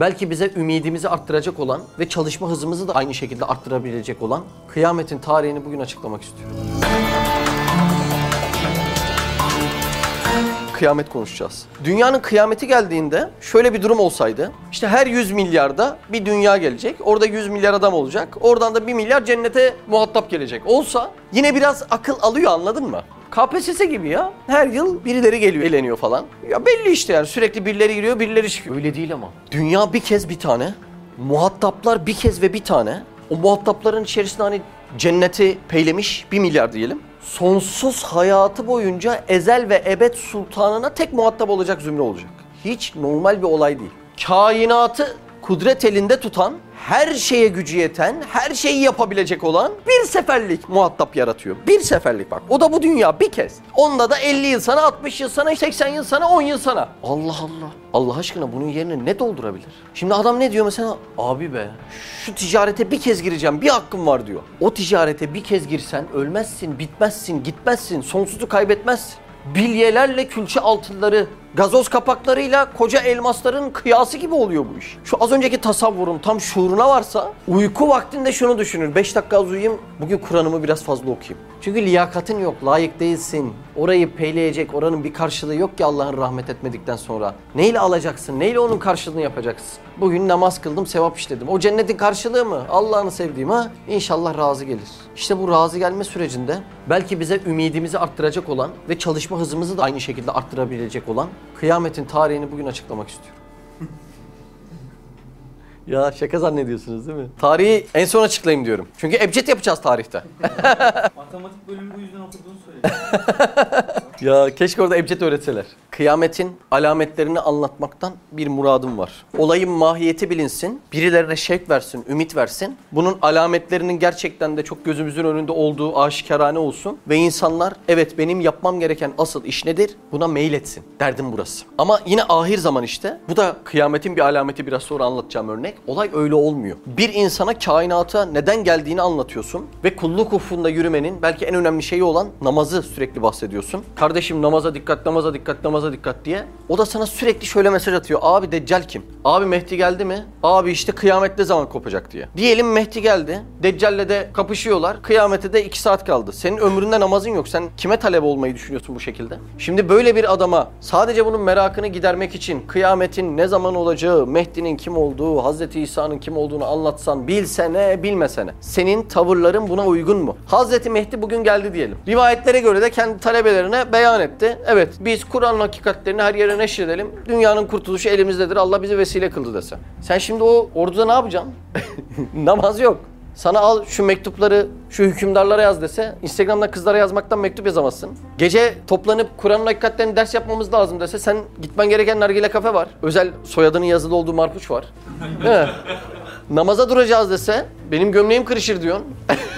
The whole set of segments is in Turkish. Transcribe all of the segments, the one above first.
Belki bize ümidimizi arttıracak olan ve çalışma hızımızı da aynı şekilde arttırabilecek olan kıyametin tarihini bugün açıklamak istiyorum. Kıyamet konuşacağız. Dünyanın kıyameti geldiğinde şöyle bir durum olsaydı. işte her 100 milyarda bir dünya gelecek. Orada 100 milyar adam olacak. Oradan da 1 milyar cennete muhatap gelecek. Olsa yine biraz akıl alıyor anladın mı? KPSS gibi ya. Her yıl birileri geliyor, eleniyor falan. Ya belli işte yani sürekli birileri giriyor, birileri çıkıyor. Öyle değil ama. Dünya bir kez bir tane. Muhataplar bir kez ve bir tane. O muhatapların içerisinde hani cenneti peylemiş bir milyar diyelim. Sonsuz hayatı boyunca ezel ve ebed sultanına tek muhatap olacak zümre olacak. Hiç normal bir olay değil. Kainatı kudret elinde tutan, her şeye gücü yeten, her şeyi yapabilecek olan bir seferlik muhatap yaratıyor. Bir seferlik bak. O da bu dünya bir kez. Onda da 50 yıl sana, 60 yıl sana, 80 yıl sana, 10 yıl sana. Allah Allah. Allah aşkına bunun yerine ne doldurabilir? Şimdi adam ne diyor mesela? Abi be şu ticarete bir kez gireceğim, bir hakkım var diyor. O ticarete bir kez girsen ölmezsin, bitmezsin, gitmezsin, sonsuzu kaybetmezsin bilyelerle külçe altınları, gazoz kapaklarıyla koca elmasların kıyası gibi oluyor bu iş. Şu az önceki tasavvurun tam şuuruna varsa uyku vaktinde şunu düşünür. 5 dakika az uyuyayım, bugün Kur'an'ımı biraz fazla okuyayım. Çünkü liyakatın yok, layık değilsin. Orayı peyleyecek, oranın bir karşılığı yok ki Allah'ın rahmet etmedikten sonra. Neyle alacaksın, neyle onun karşılığını yapacaksın? Bugün namaz kıldım, sevap işledim. O cennetin karşılığı mı? Allah'ını sevdiğim ha? İnşallah razı gelir. İşte bu razı gelme sürecinde belki bize ümidimizi arttıracak olan ve çalışma hızımızı da aynı şekilde arttırabilecek olan kıyametin tarihini bugün açıklamak istiyorum. ya şaka zannediyorsunuz değil mi? Tarihi en son açıklayayım diyorum. Çünkü ebced yapacağız tarihte. Matematik bölümü bu yüzden okuduğunu söyledi. Ya keşke orada ebced öğretseler. Kıyametin alametlerini anlatmaktan bir muradım var. Olayın mahiyeti bilinsin, birilerine şevk versin, ümit versin. Bunun alametlerinin gerçekten de çok gözümüzün önünde olduğu aşikarane olsun. Ve insanlar evet benim yapmam gereken asıl iş nedir? Buna meyletsin. Derdim burası. Ama yine ahir zaman işte. Bu da kıyametin bir alameti biraz sonra anlatacağım örnek. Olay öyle olmuyor. Bir insana kainata neden geldiğini anlatıyorsun. Ve kulluk ufunda yürümenin belki en önemli şeyi olan namazı sürekli bahsediyorsun. Kardeşim namaza dikkat, namaza dikkat, namaza dikkat diye. O da sana sürekli şöyle mesaj atıyor. Abi Deccal kim? Abi Mehdi geldi mi? Abi işte kıyamette zaman kopacak diye. Diyelim Mehdi geldi. Deccal'le de kapışıyorlar. Kıyamete de 2 saat kaldı. Senin ömründe namazın yok. Sen kime talep olmayı düşünüyorsun bu şekilde? Şimdi böyle bir adama sadece bunun merakını gidermek için kıyametin ne zaman olacağı, Mehdi'nin kim olduğu, Hazreti İsa'nın kim olduğunu anlatsan bilsene bilmesene. Senin tavırların buna uygun mu? Hazreti Mehdi bugün geldi diyelim. Rivayetlere göre de kendi talebelerine beyan etti. Evet biz Kur'an'ın hakikatlerini her yere neşredelim. Dünyanın kurtuluşu elimizdedir. Allah bizi vesile kıldı dese. Sen şimdi o orduda ne yapacaksın? Namaz yok. Sana al şu mektupları şu hükümdarlara yaz dese Instagram'dan kızlara yazmaktan mektup yazamazsın. Gece toplanıp Kur'an'ın hakikatlerini ders yapmamız lazım dese sen gitmen gereken nargile kafe var. Özel soyadının yazılı olduğu marpuç var. Namaza duracağız dese benim gömleğim kırışır diyorsun.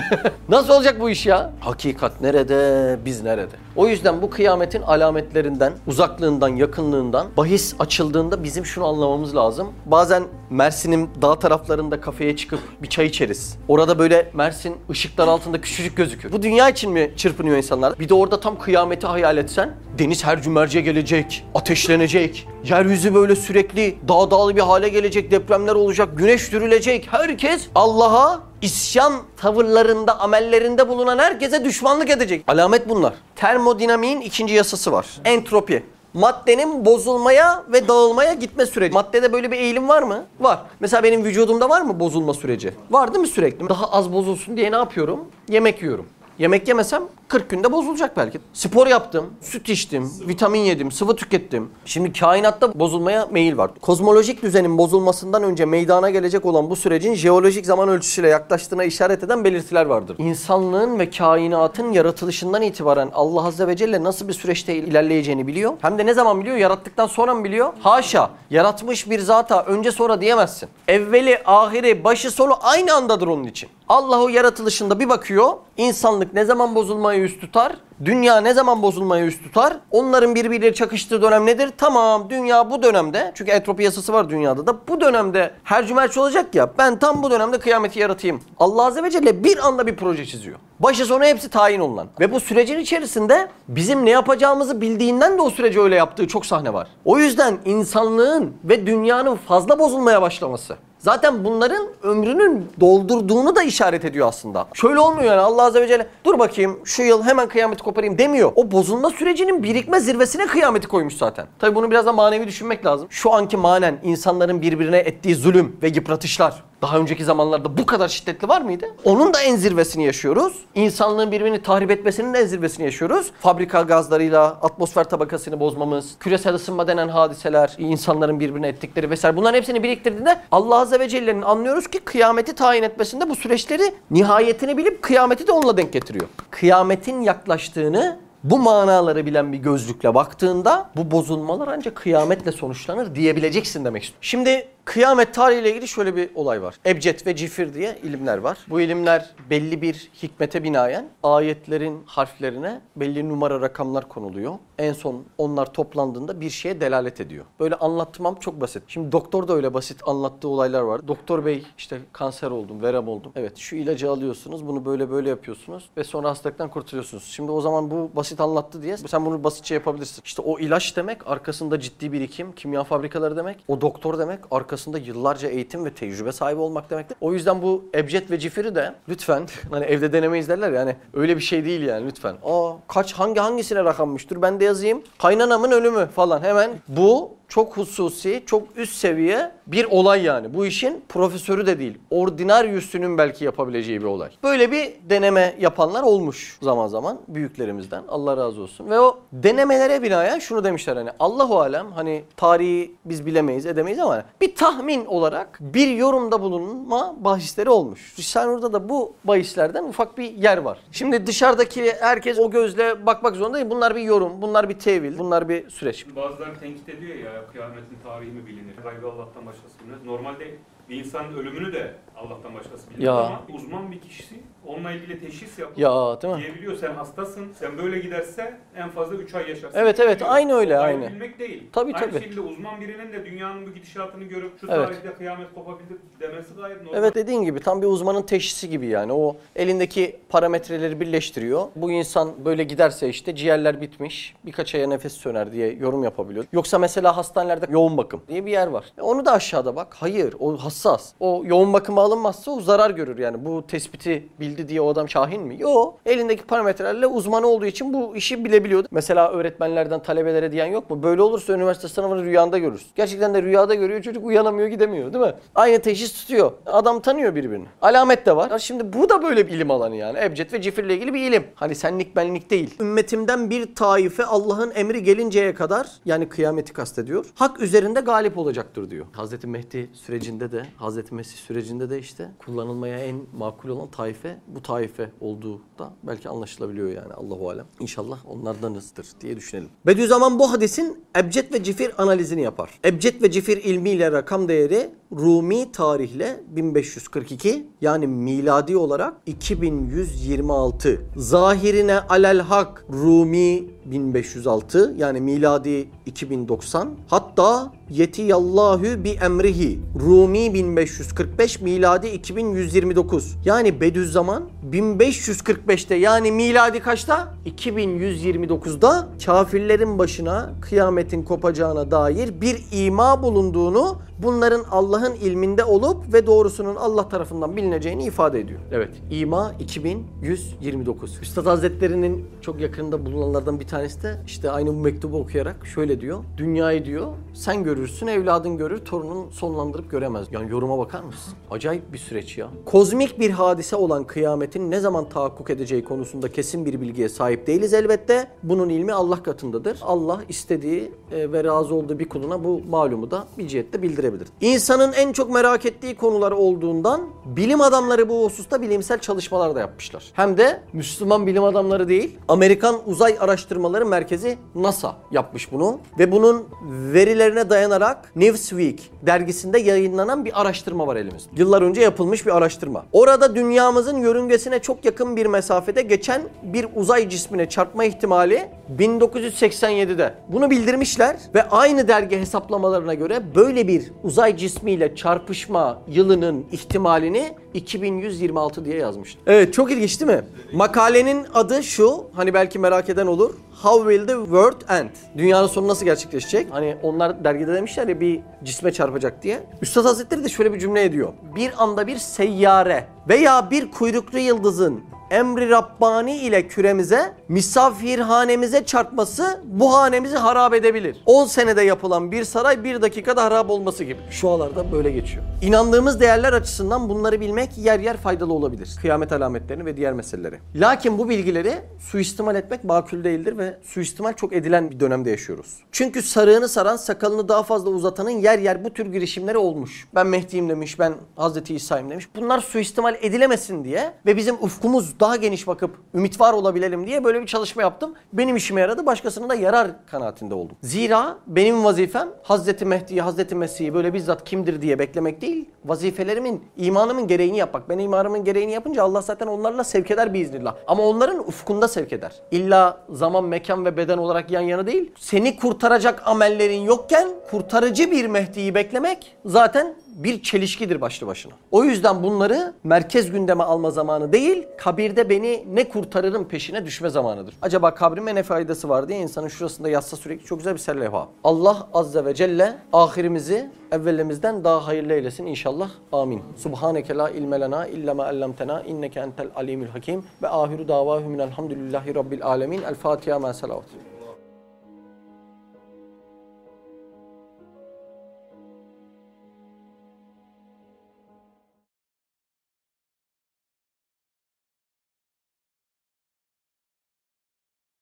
Nasıl olacak bu iş ya? Hakikat nerede, biz nerede? O yüzden bu kıyametin alametlerinden, uzaklığından, yakınlığından bahis açıldığında bizim şunu anlamamız lazım. Bazen Mersin'in dağ taraflarında kafeye çıkıp bir çay içeriz. Orada böyle Mersin ışıklar altında küçücük gözükür. Bu dünya için mi çırpınıyor insanlar? Bir de orada tam kıyameti hayal etsen deniz her cümerce gelecek, ateşlenecek. Yeryüzü böyle sürekli dağ dağlı bir hale gelecek, depremler olacak, güneş dürülecek. Herkes Allah'a isyan tavırlarında, amellerinde bulunan herkese düşmanlık edecek. Alamet bunlar. Termodinamiğin ikinci yasası var. Entropi. Maddenin bozulmaya ve dağılmaya gitme süreci. Maddede böyle bir eğilim var mı? Var. Mesela benim vücudumda var mı bozulma süreci? Var değil mi sürekli? Daha az bozulsun diye ne yapıyorum? Yemek yiyorum. Yemek yemesem 40 günde bozulacak belki. Spor yaptım, süt içtim, vitamin yedim, sıvı tükettim. Şimdi kainatta bozulmaya meyil var. Kozmolojik düzenin bozulmasından önce meydana gelecek olan bu sürecin jeolojik zaman ölçüsüyle yaklaştığına işaret eden belirtiler vardır. İnsanlığın ve kainatın yaratılışından itibaren Allah Azze ve Celle nasıl bir süreçte ilerleyeceğini biliyor. Hem de ne zaman biliyor? Yarattıktan sonra mı biliyor? Haşa. Yaratmış bir zata önce sonra diyemezsin. Evveli, ahiri, başı, sonu aynı andadır onun için. Allah o yaratılışında bir bakıyor. insanlık ne zaman bozulmaya yüz tutar? Dünya ne zaman bozulmaya yüz tutar? Onların birbiriyle çakıştığı dönem nedir? Tamam dünya bu dönemde çünkü entropi yasası var dünyada da bu dönemde her cümerç olacak ya ben tam bu dönemde kıyameti yaratayım. Allah Azze ve Celle bir anda bir proje çiziyor. Başı sonu hepsi tayin olunan. Ve bu sürecin içerisinde bizim ne yapacağımızı bildiğinden de o süreci öyle yaptığı çok sahne var. O yüzden insanlığın ve dünyanın fazla bozulmaya başlaması. Zaten bunların ömrünün doldurduğunu da işaret ediyor aslında. Şöyle olmuyor yani Allah Azze ve Celle dur bakayım şu yıl hemen kıyameti koparayım demiyor. O bozulma sürecinin birikme zirvesine kıyameti koymuş zaten. Tabi bunu biraz da manevi düşünmek lazım. Şu anki manen insanların birbirine ettiği zulüm ve yıpratışlar daha önceki zamanlarda bu kadar şiddetli var mıydı? Onun da en zirvesini yaşıyoruz. İnsanlığın birbirini tahrip etmesinin de en zirvesini yaşıyoruz. Fabrika gazlarıyla atmosfer tabakasını bozmamız, küresel ısınma denen hadiseler, insanların birbirine ettikleri vesaire bunların hepsini biriktirdiğinde Allah Azze ve Celle'nin anlıyoruz ki kıyameti tayin etmesinde bu süreçleri nihayetini bilip kıyameti de onunla denk getiriyor. Kıyametin yaklaştığını bu manaları bilen bir gözlükle baktığında bu bozulmalar ancak kıyametle sonuçlanır diyebileceksin demek istiyorum. Şimdi kıyamet tarihiyle ilgili şöyle bir olay var. Ebced ve Cifir diye ilimler var. Bu ilimler belli bir hikmete binaen ayetlerin harflerine belli numara rakamlar konuluyor. En son onlar toplandığında bir şeye delalet ediyor. Böyle anlatmam çok basit. Şimdi doktor da öyle basit anlattığı olaylar var. Doktor bey işte kanser oldum, verem oldum. Evet şu ilacı alıyorsunuz, bunu böyle böyle yapıyorsunuz ve sonra hastalıktan kurtuluyorsunuz. Şimdi o zaman bu basit anlattı diye sen bunu basitçe yapabilirsin. İşte o ilaç demek arkasında ciddi birikim, kimya fabrikaları demek. O doktor demek arkasında yıllarca eğitim ve tecrübe sahibi olmak demektir. O yüzden bu Ebced ve Cifir'i de lütfen hani evde denemeyiz derler yani öyle bir şey değil yani lütfen. Aa kaç hangi hangisine rakammış dur ben de yazayım. Kaynanamın ölümü falan hemen bu çok hususi, çok üst seviye bir olay yani. Bu işin profesörü de değil. Ordinaryüsünün belki yapabileceği bir olay. Böyle bir deneme yapanlar olmuş zaman zaman büyüklerimizden. Allah razı olsun. Ve o denemelere binaen şunu demişler hani Allahu alem hani tarihi biz bilemeyiz edemeyiz ama bir tahmin olarak bir yorumda bulunma bahisleri olmuş. Risale-i da bu bahislerden ufak bir yer var. Şimdi dışarıdaki herkes o gözle bakmak zorunda değil. Bunlar bir yorum, bunlar bir tevil, bunlar bir süreç. Bazıları tenkit ediyor ya kıyametin tarihi mi bilinir? Gaybı Allah'tan başkası bilmez. Normalde bir insanın ölümünü de Allah'tan başkası bilir Ya. ama uzman bir kişi onunla ilgili teşhis yapıp Ya değil mi? diyebiliyor sen hastasın, sen böyle giderse en fazla 3 ay yaşarsın. Evet, evet, diyor. aynı öyle, Gaybı aynı. bilmek değil. Tabii, aynı tabii. şekilde uzman birinin de dünyanın bu gidişatını görüp şu Evet. tarihte kıyamet kopabilir demesi gayet normal. Evet dediğin gibi tam bir uzmanın teşhisi gibi yani. O elindeki parametreleri birleştiriyor. Bu insan böyle giderse işte ciğerler bitmiş, birkaç aya nefes söner diye yorum yapabiliyor. Yoksa mesela hastanelerde yoğun bakım diye bir yer var. E Onu da aşağıda bak. Hayır o hassas. O yoğun bakıma alınmazsa o zarar görür yani. Bu tespiti bildi diye o adam şahin mi? Yok. Elindeki parametrelerle uzmanı olduğu için bu işi bilebiliyordu. Mesela öğretmenlerden talebelere diyen yok mu? Böyle olursa üniversite sınavını rüyanda görürsün. Gerçekten de rüyada görüyor çocuk uyanamıyor gidemiyor değil mi? Aynı teşhis tutuyor. Adam tanıyor birbirini. Alamet de var. Şimdi bu da böyle bir ilim alanı yani. Ebced ve Cifir'le ilgili bir ilim. Hani senlik benlik değil. Ümmetimden bir taife Allah'ın emri gelinceye kadar yani kıyameti kastediyor. Hak üzerinde galip olacaktır diyor. Hazreti Mehdi sürecinde de Hazreti Mesih sürecinde de işte kullanılmaya en makul olan taife bu taife olduğu da belki anlaşılabiliyor yani Allahu alem. İnşallah onlardanızdır diye düşünelim. Bediüzzaman bu hadisin Ebced ve Cifir analizini yapar. Ebced ve Cifir ilmiyle rakam değeri Rumi tarihle 1542 yani miladi olarak 2126. Zahirine alel hak Rumi 1506 yani miladi 2090. Hatta yetiyallahu bi emrihi Rumi 1545 miladi 2129. Yani Bediüzzaman 1545'te yani miladi kaçta? 2129'da kafirlerin başına kıyametin kopacağına dair bir ima bulunduğunu bunların Allah'ın ilminde olup ve doğrusunun Allah tarafından bilineceğini ifade ediyor. Evet. İma 2129. Üstad Hazretleri'nin çok yakınında bulunanlardan bir tanesi de işte aynı bu mektubu okuyarak şöyle diyor. Dünyayı diyor sen görürsün, evladın görür, torunun sonlandırıp göremez. Yani yoruma bakar mısın? Acayip bir süreç ya. Kozmik bir hadise olan kıyametin ne zaman tahakkuk edeceği konusunda kesin bir bilgiye sahip değiliz elbette. Bunun ilmi Allah katındadır. Allah istediği e, ve razı olduğu bir kuluna bu malumu da bir cihette bildirebilir. İnsanın en çok merak ettiği konular olduğundan bilim adamları bu hususta bilimsel çalışmalar da yapmışlar. Hem de Müslüman bilim adamları değil, Amerikan Uzay Araştırmaları Merkezi NASA yapmış bunu ve bunun verilerine dayanarak Newsweek dergisinde yayınlanan bir araştırma var elimizde. Yıllar önce yapılmış bir araştırma. Orada dünyamızın yörüngesine çok yakın bir mesafede geçen bir uzay cismine çarpma ihtimali 1987'de. Bunu bildirmişler ve aynı dergi hesaplamalarına göre böyle bir uzay cismiyle çarpışma yılının ihtimalini 2126 diye yazmış. Evet çok ilginç değil mi? Makalenin adı şu. Hani belki merak eden olur. How will the world end? Dünyanın sonu nasıl gerçekleşecek? Hani onlar dergide demişler ya bir cisme çarpacak diye. Üstad Hazretleri de şöyle bir cümle ediyor. Bir anda bir seyyare veya bir kuyruklu yıldızın emri Rabbani ile küremize, misafirhanemize çarpması bu hanemizi harap edebilir. 10 senede yapılan bir saray bir dakikada harap olması gibi. Şu alarda böyle geçiyor. İnandığımız değerler açısından bunları bilmek yer yer faydalı olabilir. Kıyamet alametlerini ve diğer meseleleri. Lakin bu bilgileri suistimal etmek makul değildir ve suistimal çok edilen bir dönemde yaşıyoruz. Çünkü sarığını saran, sakalını daha fazla uzatanın yer yer bu tür girişimleri olmuş. Ben Mehdi'yim demiş, ben Hazreti İsa'yım demiş. Bunlar suistimal edilemesin diye ve bizim ufkumuz daha geniş bakıp ümit var olabilelim diye böyle bir çalışma yaptım. Benim işime yaradı, başkasına da yarar kanaatinde oldum. Zira benim vazifem Hazreti Mehdi'yi, Hazreti Mesih'i böyle bizzat kimdir diye beklemek değil, vazifelerimin, imanımın gereğini yapmak. Ben imanımın gereğini yapınca Allah zaten onlarla sevk eder biiznillah. Ama onların ufkunda sevk eder. İlla zaman, mekan ve beden olarak yan yana değil. Seni kurtaracak amellerin yokken kurtarıcı bir Mehdi'yi beklemek zaten bir çelişkidir başlı başına. O yüzden bunları merkez gündeme alma zamanı değil, kabirde beni ne kurtarırım peşine düşme zamanıdır. Acaba kabrime ne faydası var diye insanın şurasında yazsa sürekli çok güzel bir serlevha. Allah Azze ve Celle ahirimizi evvelimizden daha hayırlı eylesin inşallah. Amin. Subhaneke la ilme lena illa ma allamtena inneke entel alimul hakim ve ahiru davahum elhamdülillahi rabbil alemin. El Fatiha ma salavat.